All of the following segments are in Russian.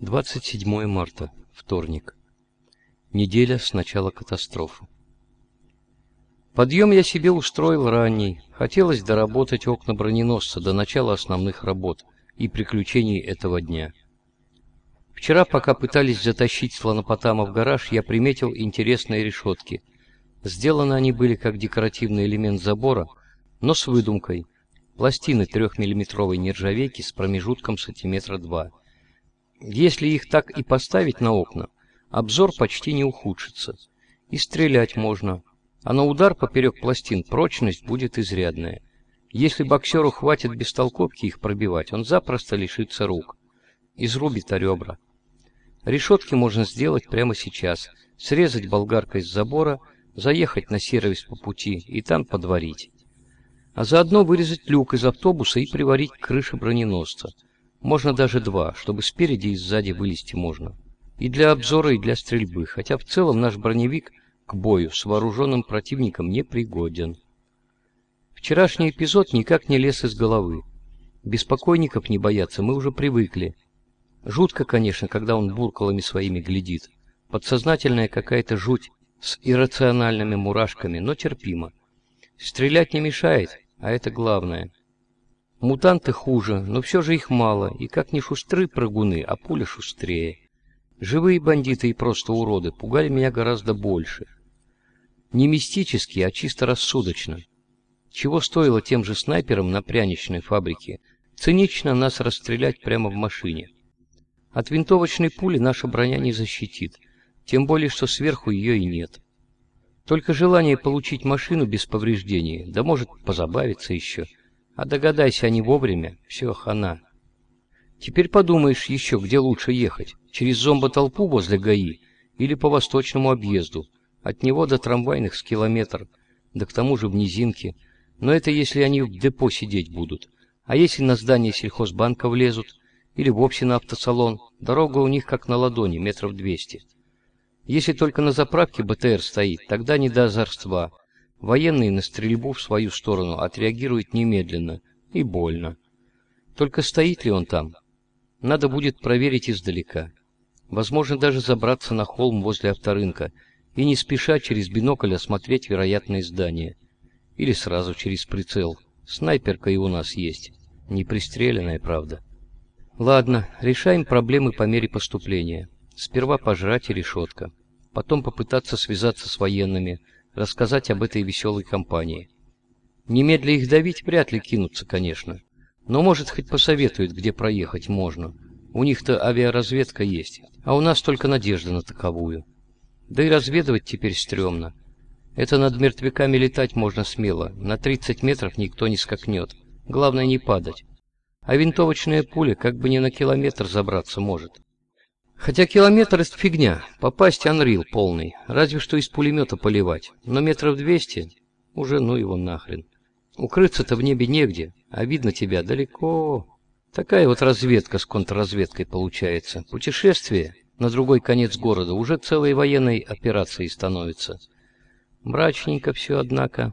27 марта, вторник. Неделя с начала катастрофы. Подъем я себе устроил ранний. Хотелось доработать окна броненосца до начала основных работ и приключений этого дня. Вчера, пока пытались затащить слонопотама в гараж, я приметил интересные решетки. Сделаны они были как декоративный элемент забора, но с выдумкой. Пластины трехмиллиметровой нержавейки с промежутком сантиметра два. Если их так и поставить на окна, обзор почти не ухудшится. И стрелять можно, а на удар поперек пластин прочность будет изрядная. Если боксеру хватит без толковки их пробивать, он запросто лишится рук. Изрубит о ребра. Решетки можно сделать прямо сейчас. Срезать болгаркой с забора, заехать на сервис по пути и там подварить. А заодно вырезать люк из автобуса и приварить к крыше броненосца. Можно даже два, чтобы спереди и сзади вылезти можно. И для обзора, и для стрельбы, хотя в целом наш броневик к бою с вооруженным противником не пригоден. Вчерашний эпизод никак не лез из головы. Беспокойников не бояться мы уже привыкли. Жутко, конечно, когда он буркалами своими глядит. Подсознательная какая-то жуть с иррациональными мурашками, но терпимо. Стрелять не мешает, а это главное. Мутанты хуже, но все же их мало, и как ни шустры прыгуны, а пуля шустрее. Живые бандиты и просто уроды пугали меня гораздо больше. Не мистически, а чисто рассудочно. Чего стоило тем же снайперам на пряничной фабрике цинично нас расстрелять прямо в машине. От винтовочной пули наша броня не защитит, тем более, что сверху ее и нет. Только желание получить машину без повреждений, да может позабавиться еще. А догадайся они вовремя, все хана. Теперь подумаешь еще, где лучше ехать, через зомботолпу возле ГАИ или по восточному объезду. От него до трамвайных с километр, да к тому же в низинке. Но это если они в депо сидеть будут. А если на здание сельхозбанка влезут, или вовсе на автосалон, дорога у них как на ладони, метров двести. Если только на заправке БТР стоит, тогда не до озорства. Военные на стрельбу в свою сторону отреагируют немедленно и больно. Только стоит ли он там? Надо будет проверить издалека. Возможно, даже забраться на холм возле авторынка и не спеша через бинокль осмотреть вероятные здания. Или сразу через прицел. Снайперка и у нас есть. Не пристреленная, правда. Ладно, решаем проблемы по мере поступления. Сперва пожрать и решетка. Потом попытаться связаться с военными, рассказать об этой веселой компании. Немедля их давить вряд ли кинутся, конечно. Но, может, хоть посоветуют, где проехать можно. У них-то авиаразведка есть, а у нас только надежда на таковую. Да и разведывать теперь стрёмно. Это над мертвяками летать можно смело, на 30 метров никто не скакнет. Главное не падать. А винтовочная пуля как бы не на километр забраться может. Хотя километр — фигня, попасть анрил полный, разве что из пулемета поливать, но метров двести — уже ну его нахрен. Укрыться-то в небе негде, а видно тебя далеко. Такая вот разведка с контрразведкой получается. Путешествие на другой конец города уже целой военной операцией становится. Мрачненько все, однако.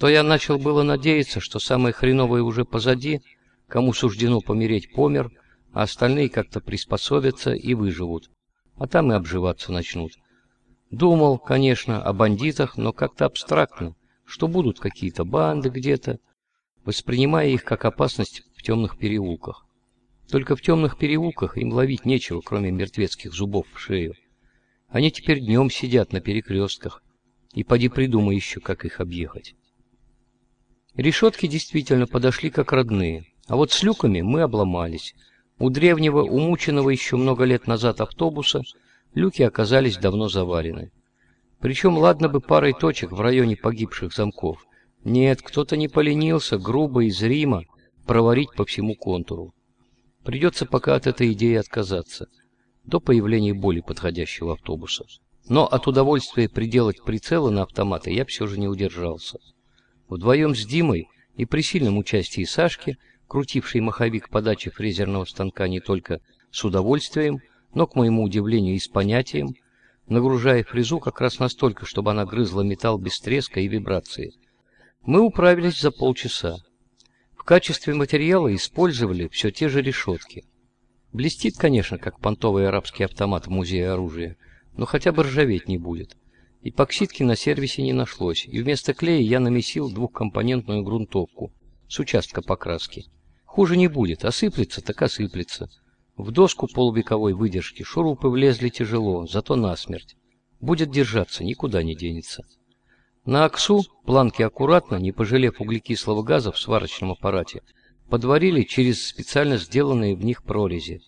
То я начал было надеяться, что самое хреновое уже позади, кому суждено помереть, помер — а остальные как-то приспособятся и выживут, а там и обживаться начнут. Думал, конечно, о бандитах, но как-то абстрактно, что будут какие-то банды где-то, воспринимая их как опасность в темных переулках. Только в темных переулках им ловить нечего, кроме мертвецких зубов в шею. Они теперь днем сидят на перекрестках, и поди придумай еще, как их объехать. Решетки действительно подошли как родные, а вот с люками мы обломались — у древнего, умученного еще много лет назад автобуса люки оказались давно заварены. Причем ладно бы парой точек в районе погибших замков. Нет, кто-то не поленился грубо и зримо проварить по всему контуру. Придется пока от этой идеи отказаться, до появления более подходящего автобуса. Но от удовольствия приделать прицелы на автоматы я все же не удержался. Вдвоем с Димой и при сильном участии Сашки – крутивший маховик подачи фрезерного станка не только с удовольствием, но, к моему удивлению, и с понятием, нагружая фрезу как раз настолько, чтобы она грызла металл без треска и вибрации. Мы управились за полчаса. В качестве материала использовали все те же решетки. Блестит, конечно, как понтовый арабский автомат в музее оружия, но хотя бы ржаветь не будет. Эпоксидки на сервисе не нашлось, и вместо клея я намесил двухкомпонентную грунтовку с участка покраски. Хуже не будет, осыплется так осыплется. В доску полувековой выдержки шурупы влезли тяжело, зато насмерть. Будет держаться, никуда не денется. На АКСУ планки аккуратно, не пожалев углекислого газа в сварочном аппарате, подварили через специально сделанные в них прорези.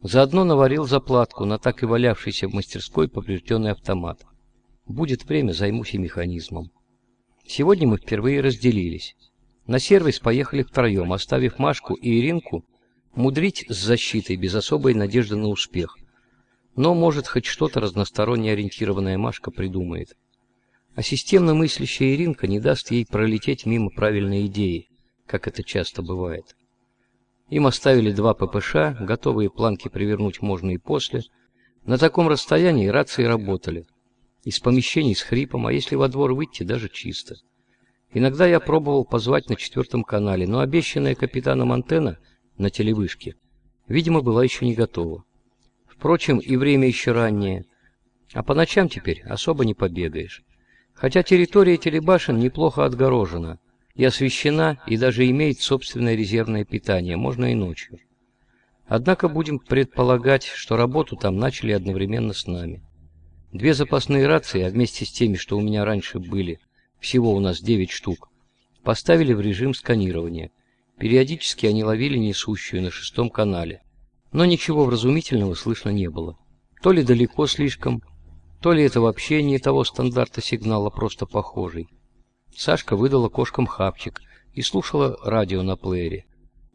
Заодно наварил заплатку на так и валявшийся в мастерской поврежденный автомат. Будет время, займусь и механизмом. Сегодня мы впервые разделились. На сервис поехали втроем, оставив Машку и Иринку мудрить с защитой без особой надежды на успех. Но, может, хоть что-то разносторонне ориентированная Машка придумает. А системно мыслящая Иринка не даст ей пролететь мимо правильной идеи, как это часто бывает. Им оставили два ППШ, готовые планки привернуть можно и после. На таком расстоянии рации работали. Из помещений с хрипом, а если во двор выйти, даже чисто. Иногда я пробовал позвать на четвертом канале, но обещанная капитаном антенна на телевышке, видимо, была еще не готова. Впрочем, и время еще раннее, а по ночам теперь особо не побегаешь. Хотя территория телебашен неплохо отгорожена – и освещена, и даже имеет собственное резервное питание, можно и ночью. Однако будем предполагать, что работу там начали одновременно с нами. Две запасные рации, а вместе с теми, что у меня раньше были, всего у нас 9 штук, поставили в режим сканирования. Периодически они ловили несущую на шестом канале, но ничего вразумительного слышно не было. То ли далеко слишком, то ли это вообще не того стандарта сигнала, просто похожий. Сашка выдала кошкам хапчик и слушала радио на плеере.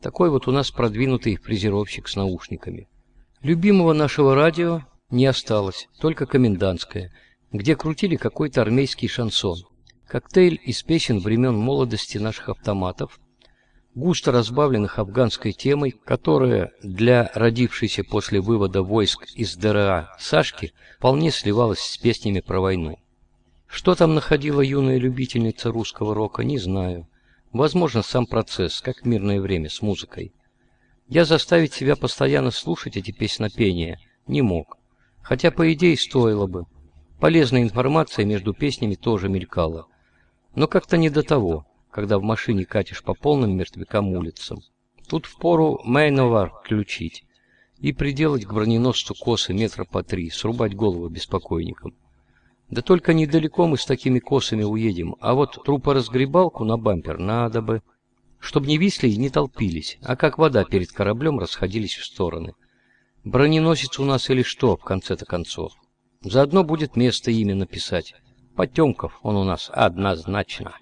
Такой вот у нас продвинутый фрезеровщик с наушниками. Любимого нашего радио не осталось, только комендантское, где крутили какой-то армейский шансон. Коктейль из песен времен молодости наших автоматов, густо разбавленных афганской темой, которая для родившейся после вывода войск из ДРА Сашки вполне сливалась с песнями про войну. Что там находила юная любительница русского рока, не знаю. Возможно, сам процесс, как мирное время с музыкой. Я заставить себя постоянно слушать эти песнопения не мог. Хотя, по идее, стоило бы. Полезная информация между песнями тоже мелькала. Но как-то не до того, когда в машине катишь по полным мертвякам улицам. Тут впору Мейновар включить и приделать к броненосцу косы метра по три, срубать голову беспокойникам. Да только недалеко мы с такими косами уедем, а вот трупоразгребалку на бампер надо бы, чтобы не висли и не толпились, а как вода перед кораблем расходились в стороны. Броненосец у нас или что, в конце-то концов. Заодно будет место имя написать. Потемков он у нас однозначно.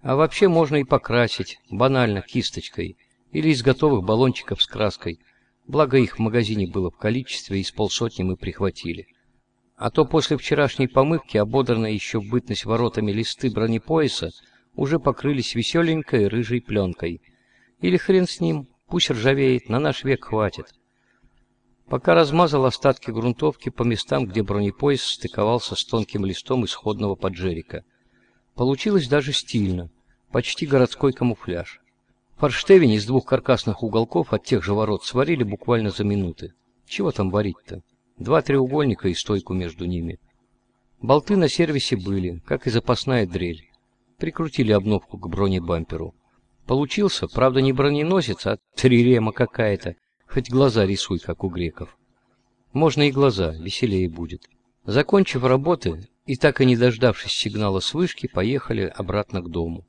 А вообще можно и покрасить, банально, кисточкой, или из готовых баллончиков с краской. Благо их в магазине было в количестве, и с полсотни мы прихватили. А то после вчерашней помывки, ободранные еще в бытность воротами листы бронепояса, уже покрылись веселенькой рыжей пленкой. Или хрен с ним, пусть ржавеет, на наш век хватит. Пока размазал остатки грунтовки по местам, где бронепояс стыковался с тонким листом исходного поджерика. Получилось даже стильно, почти городской камуфляж. Форштевень из двух каркасных уголков от тех же ворот сварили буквально за минуты. Чего там варить-то? Два треугольника и стойку между ними. Болты на сервисе были, как и запасная дрель. Прикрутили обновку к бронебамперу. Получился, правда, не броненосец, а трирема какая-то. Хоть глаза рисуй, как у греков. Можно и глаза, веселее будет. Закончив работы и так и не дождавшись сигнала с вышки, поехали обратно к дому.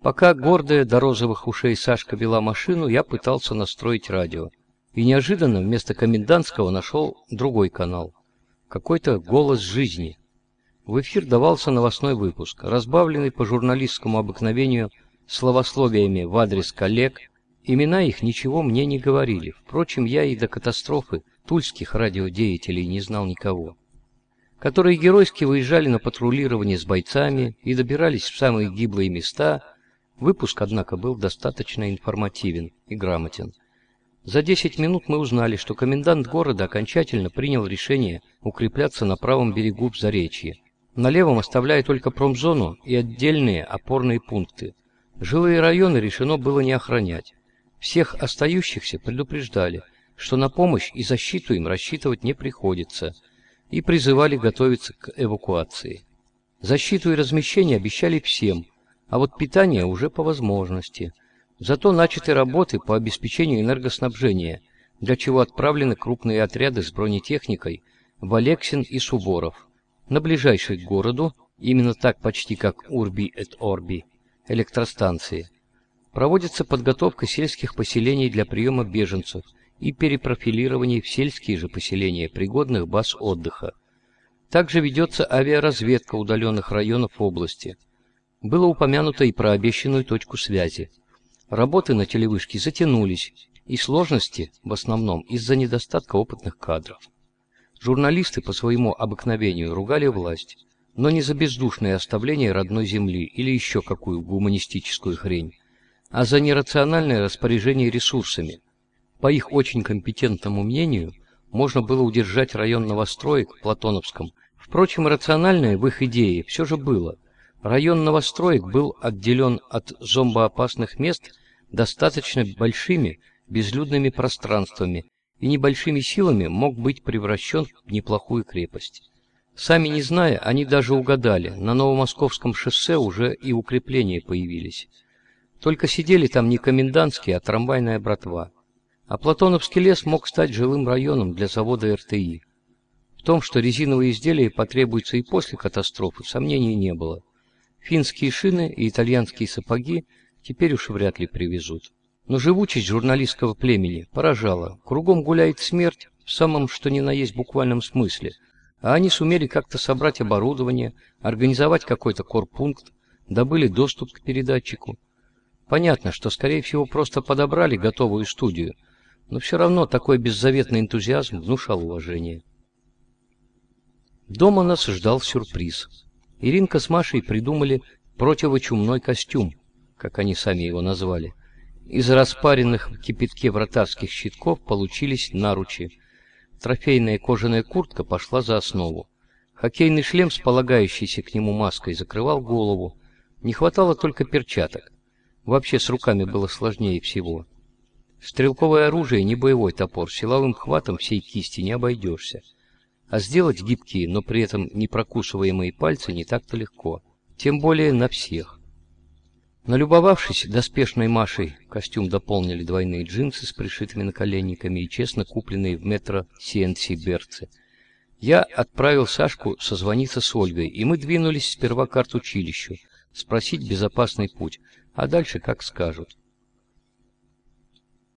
Пока гордая до розовых ушей Сашка вела машину, я пытался настроить радио и неожиданно вместо комендантского нашел другой канал. Какой-то голос жизни. В эфир давался новостной выпуск, разбавленный по журналистскому обыкновению словословиями в адрес коллег. Имена их ничего мне не говорили. Впрочем, я и до катастрофы тульских радиодеятелей не знал никого. Которые геройски выезжали на патрулирование с бойцами и добирались в самые гиблые места. Выпуск, однако, был достаточно информативен и грамотен. За 10 минут мы узнали, что комендант города окончательно принял решение укрепляться на правом берегу Заречья. На левом оставляя только промзону и отдельные опорные пункты. Жилые районы решено было не охранять. Всех остающихся предупреждали, что на помощь и защиту им рассчитывать не приходится, и призывали готовиться к эвакуации. Защиту и размещение обещали всем, а вот питание уже по возможности. Зато начаты работы по обеспечению энергоснабжения, для чего отправлены крупные отряды с бронетехникой в Алексин и Суворов. На ближайшей к городу, именно так почти как Урби et Орби, электростанции, проводится подготовка сельских поселений для приема беженцев и перепрофилирование в сельские же поселения пригодных баз отдыха. Также ведется авиаразведка удаленных районов области. Было упомянуто и про обещанную точку связи – Работы на телевышке затянулись, и сложности в основном из-за недостатка опытных кадров. Журналисты по своему обыкновению ругали власть, но не за бездушное оставление родной земли или еще какую гуманистическую хрень, а за нерациональное распоряжение ресурсами. По их очень компетентному мнению, можно было удержать район новостроек в Платоновском. Впрочем, рациональное в их идее все же было. Район новостроек был отделен от зомбоопасных мест достаточно большими безлюдными пространствами и небольшими силами мог быть превращен в неплохую крепость. Сами не зная, они даже угадали, на Новомосковском шоссе уже и укрепления появились. Только сидели там не комендантские, а трамвайная братва. А Платоновский лес мог стать жилым районом для завода РТИ. В том, что резиновые изделия потребуются и после катастрофы, сомнений не было. Финские шины и итальянские сапоги теперь уж вряд ли привезут. Но живучесть журналистского племени поражала. Кругом гуляет смерть в самом что ни на есть буквальном смысле. А они сумели как-то собрать оборудование, организовать какой-то корпункт, добыли доступ к передатчику. Понятно, что, скорее всего, просто подобрали готовую студию, но все равно такой беззаветный энтузиазм внушал уважение. Дома нас ждал сюрприз. Иринка с Машей придумали противочумной костюм, как они сами его назвали. Из распаренных в кипятке вратарских щитков получились наручи. Трофейная кожаная куртка пошла за основу. Хоккейный шлем с полагающейся к нему маской закрывал голову. Не хватало только перчаток. Вообще с руками было сложнее всего. Стрелковое оружие не боевой топор, силовым хватом всей кисти не обойдешься. А сделать гибкие, но при этом не прокусываемые пальцы не так-то легко. Тем более на всех. Налюбовавшись доспешной Машей, костюм дополнили двойные джинсы с пришитыми наколенниками и честно купленные в метро CNC берцы. Я отправил Сашку созвониться с Ольгой, и мы двинулись сперва к арт-училищу, спросить безопасный путь, а дальше как скажут.